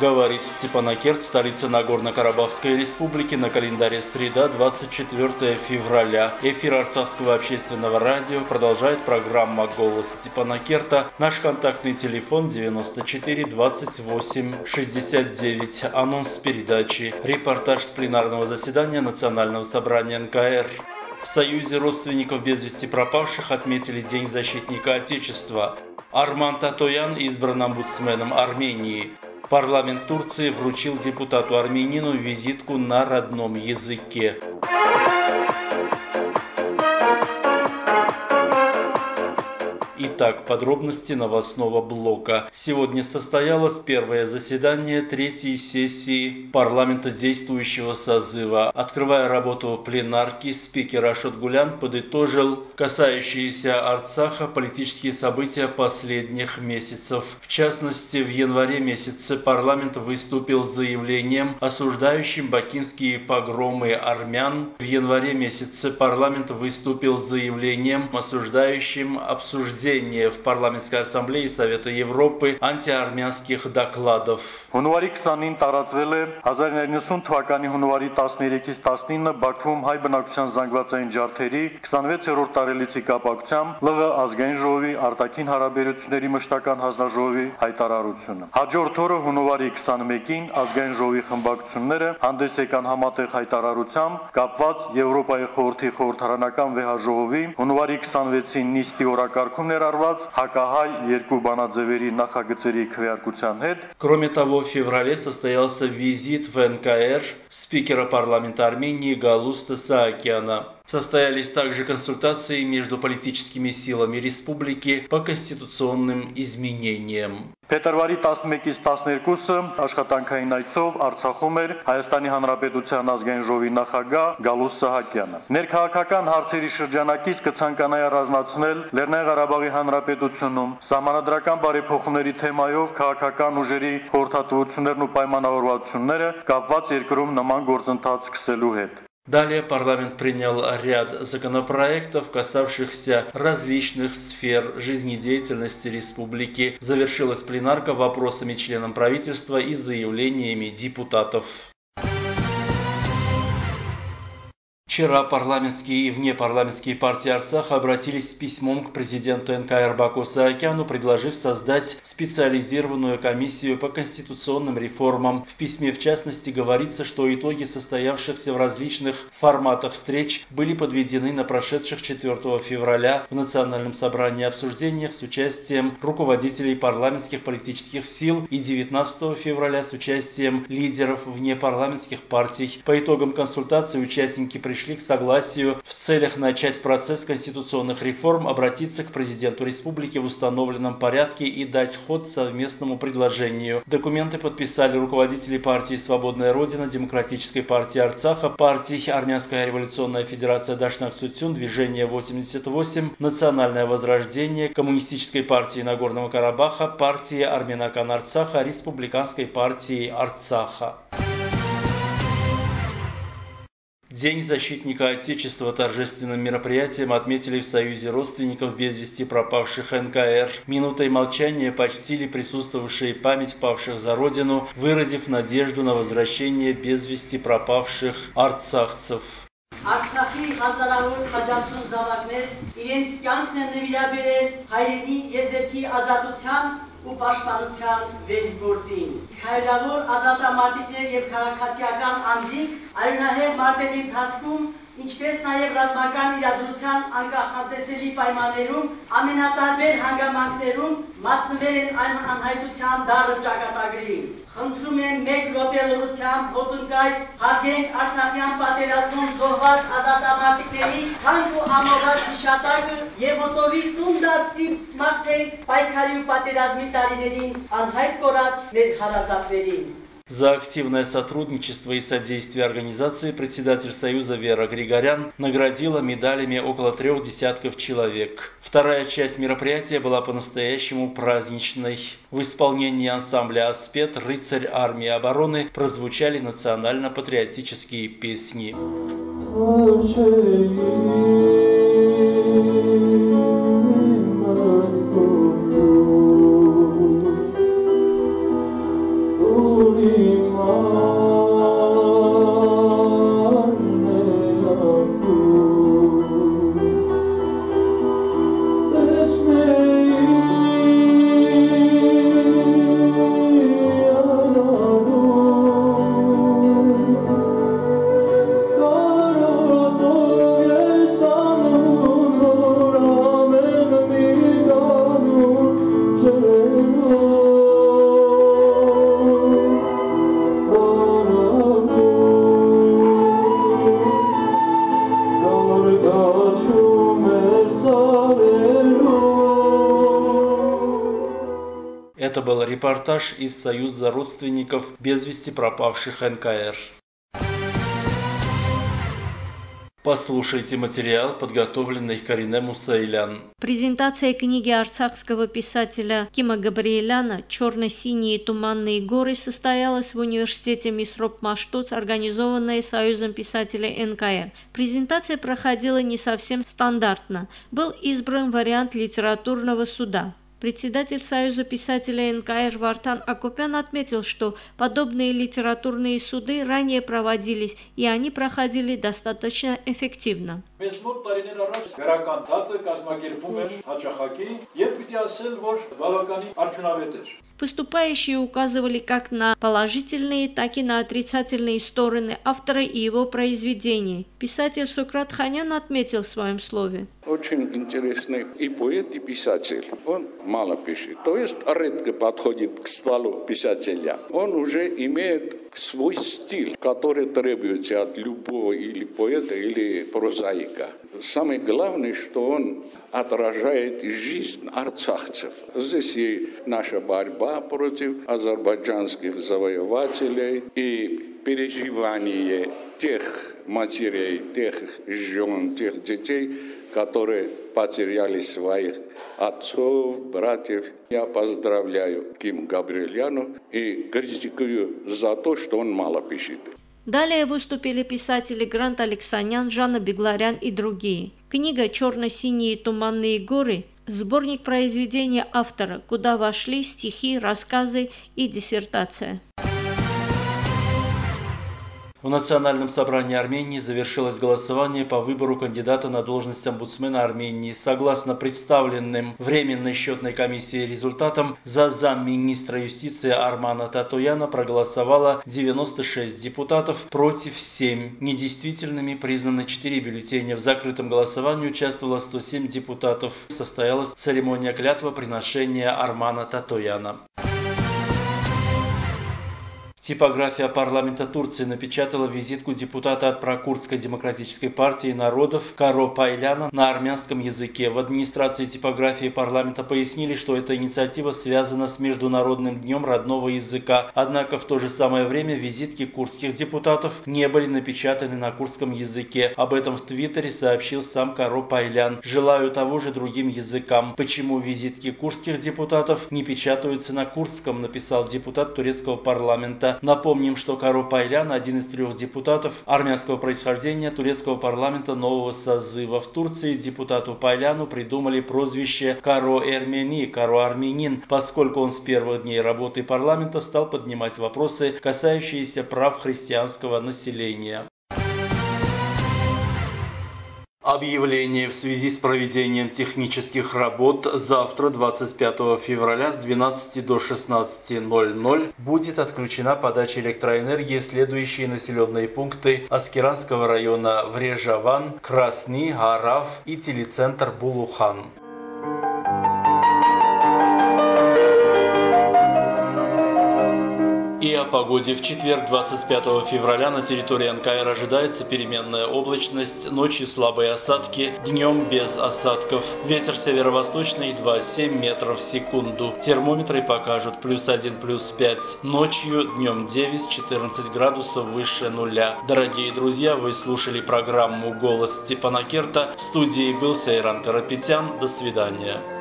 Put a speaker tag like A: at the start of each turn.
A: Говорит Степанакерт, столица Нагорно-Карабахской республики, на календаре среда, 24 февраля. Эфир Арцахского общественного радио продолжает программа «Голос Степанакерта». Наш контактный телефон 94 28 69. Анонс передачи. Репортаж с пленарного заседания Национального собрания НКР. В Союзе родственников без вести пропавших отметили День защитника Отечества. Арман Татоян избран омбудсменом Армении. Парламент Турции вручил депутату-армянину визитку на родном языке. Итак, подробности новостного блока. Сегодня состоялось первое заседание третьей сессии парламента действующего созыва. Открывая работу пленарки, спикер Ашот Гулян подытожил касающиеся Арцаха политические события последних месяцев. В частности, в январе месяце парламент выступил с заявлением, осуждающим бакинские погромы армян. В январе месяце парламент выступил с заявлением, осуждающим обсуждение проведение в Парламентской ассамблее Совета Европы антиармянских докладов.
B: Հունվարի 29-ին տարածվել է 1990 թվականի հունվարի 13-ից 19-ը Բաքվում հայ բնակչության զանգվածային ջարդերի 26-րդ տարելիցի կապակցությամբ ԼՂ ազգային ժողովի արտաքին հարաբերությունների մշտական հանձնաժողովի հայտարարությունը։ Հաջորդ օրը հունվարի 21-ին ազգային ժողովի խմբակցությունները հանդես եկան համատեղ հայտարարությամբ կապված Եվրոպայի խորհրդի խորհրդարանական վեհաժողովի հունվարի 26-ին նիստի օրակարգում ներառված հակահայ երկու բանաձևերի նախագծերի քվեարկության հետ
A: Кроме того, в феврале состоялся визит в НКР спикера парламента Армении Галуста Саакяна. Состоялись также консультации между политическими силами республики по конституционным изменениям.
B: Փետրվարի 11-ից 12-ը աշխատանքային այցով Արցախում էր Հայաստանի Հանրապետության ազգային ժողովի նախագահ Գալուս Սահակյանը։ Ներքաղաքական հարցերի շրջանակից կցանկանայի առանձնացնել Լեռնային Ղարաբաղի Հանրապետությունում համանadrական բարեփոխումների թեմայով քաղաքական ուժերի խորհրդատվություններն ու պայմանավորվածությունները կապված երկրում նման գործընթաց սկսելու հետ։
A: Далее парламент принял ряд законопроектов, касавшихся различных сфер жизнедеятельности республики. Завершилась пленарка вопросами членам правительства и заявлениями депутатов. Вчера парламентские и внепарламентские партии Арцаха обратились с письмом к президенту НКР Баку Саакяну, предложив создать специализированную комиссию по конституционным реформам. В письме, в частности, говорится, что итоги состоявшихся в различных форматах встреч были подведены на прошедших 4 февраля в Национальном собрании обсуждениях с участием руководителей парламентских политических сил и 19 февраля с участием лидеров внепарламентских партий. По итогам консультаций участники пришли пришли к согласию в целях начать процесс конституционных реформ, обратиться к президенту республики в установленном порядке и дать ход совместному предложению. Документы подписали руководители партии «Свободная Родина», Демократической партии Арцаха, партии Армянская революционная федерация Дашнак Сутюн, Движение 88, Национальное возрождение, Коммунистической партии Нагорного Карабаха, партии Армянакан Арцаха, Республиканской партии Арцаха. День защитника Отечества торжественным мероприятием отметили в Союзе родственников без вести пропавших НКР. Минутой молчания почтили присутствовавшие память павших за Родину, выразив надежду на возвращение без вести пропавших арцахцев.
C: Արցախի հազարավոր հաջացուն զավակներ իրենց կյանքն են նվիրաբերել հայրենի եզերքի ազատության ու պաշտպանության վերգործին։ Հայրավոր ազատամարտիկներ եւ քաղաքացիական անձինք արյունահեղ մարտերի ընթացքում ինչպես նաև ռազմական իրադրության անկախատեսելի պայմաններում, ամենատարբեր հանգամանքներում մատնվել են այն անհայտության դառը ճակատագրին։ Խնդրում եմ մեկ րոպե լրությամբ ոտնկայս հարգենք Արցախյան պատերազմում զոհված ազատամարտիկների թանկ ու ամոված հիշատակը եւ ոտովի տուն դարձի մարդիկ պայքարի ու պատերազմի տարիներին անհայտ կորած մեր հարազատներին։
A: За активное сотрудничество и содействие организации председатель Союза Вера Григорян наградила медалями около трех десятков человек. Вторая часть мероприятия была по-настоящему праздничной. В исполнении ансамбля «Аспет» «Рыцарь армии обороны» прозвучали национально-патриотические песни. был репортаж из Союза родственников без вести пропавших НКР. Послушайте материал, подготовленный Карине Мусаилян.
D: Презентация книги арцахского писателя Кима Габриэляна «Черно-синие туманные горы» состоялась в университете Мисроп Маштуц, организованная Союзом писателей НКР. Презентация проходила не совсем стандартно. Был избран вариант литературного суда. Председатель Союза писателей НКР Вартан Акопян отметил, что подобные литературные суды ранее проводились, и они проходили достаточно эффективно. Выступающие указывали как на положительные, так и на отрицательные стороны автора и его произведений. Писатель Сократ Ханян отметил в своем слове.
E: Очень интересный и поэт, и писатель. Он мало пишет. То есть редко подходит к стволу писателя. Он уже имеет свой стиль, который требуется от любого или поэта, или прозаика. Самое главное, что он отражает жизнь арцахцев. Здесь и наша борьба против азербайджанских завоевателей, и переживание тех матерей, тех жен, тех детей, которые потеряли своих отцов, братьев. Я поздравляю Ким Габриэляну и критикую за то, что он мало пишет.
D: Далее выступили писатели Грант Алексанян, Жанна Бегларян и другие. Книга «Черно-синие туманные горы» – сборник произведения автора, куда вошли стихи, рассказы и диссертация.
A: В Национальном собрании Армении завершилось голосование по выбору кандидата на должность омбудсмена Армении. Согласно представленным Временной счетной комиссии результатам, за замминистра юстиции Армана Татояна проголосовало 96 депутатов, против 7. Недействительными признаны 4 бюллетеня. В закрытом голосовании участвовало 107 депутатов. Состоялась церемония клятва приношения Армана Татояна. Типография парламента Турции напечатала визитку депутата от Прокурдской демократической партии народов Каро Пайляна на армянском языке. В администрации типографии парламента пояснили, что эта инициатива связана с Международным днем родного языка. Однако в то же самое время визитки курдских депутатов не были напечатаны на курдском языке. Об этом в Твиттере сообщил сам Каро Пайлян. Желаю того же другим языкам. Почему визитки курдских депутатов не печатаются на курдском, написал депутат турецкого парламента. Напомним, что Каро Пайлян – один из трех депутатов армянского происхождения турецкого парламента нового созыва. В Турции депутату Пайляну придумали прозвище Каро Эрмени, Каро Армянин, поскольку он с первых дней работы парламента стал поднимать вопросы, касающиеся прав христианского населения. Объявление в связи с проведением технических работ завтра, 25 февраля с 12 до 16.00 будет отключена подача электроэнергии в следующие населенные пункты Аскеранского района Врежаван, Красни, Араф и телецентр Булухан. И о погоде. В четверг, 25 февраля, на территории НКР ожидается переменная облачность, ночью слабые осадки, днем без осадков. Ветер северо-восточный 2,7 метров в секунду. Термометры покажут плюс 1, плюс 5. Ночью, днем 9-14 градусов выше нуля. Дорогие друзья, вы слушали программу «Голос Степана Керта». В студии был Сейран Карапетян. До свидания.